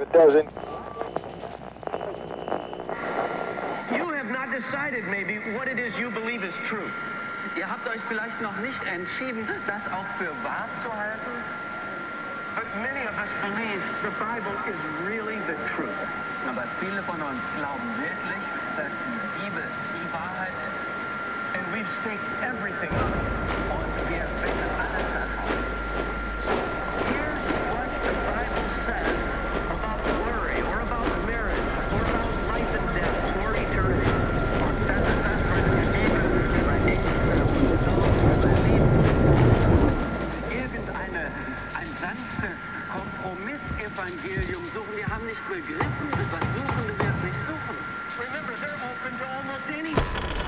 It doesn't. You have not decided, maybe, what it is you believe is true. Ihr habt euch vielleicht noch nicht entschieden, das auch für wahr zu halten. But many of us believe the Bible is really the truth. Aber viele von uns glauben wirklich, dass die Bibel die Wahrheit ist. And we've staked everything on it. Kompromissevangelium suchen. Wir haben nicht begriffen, was Suchende wird nicht suchen. Remember, they're open to almost anything.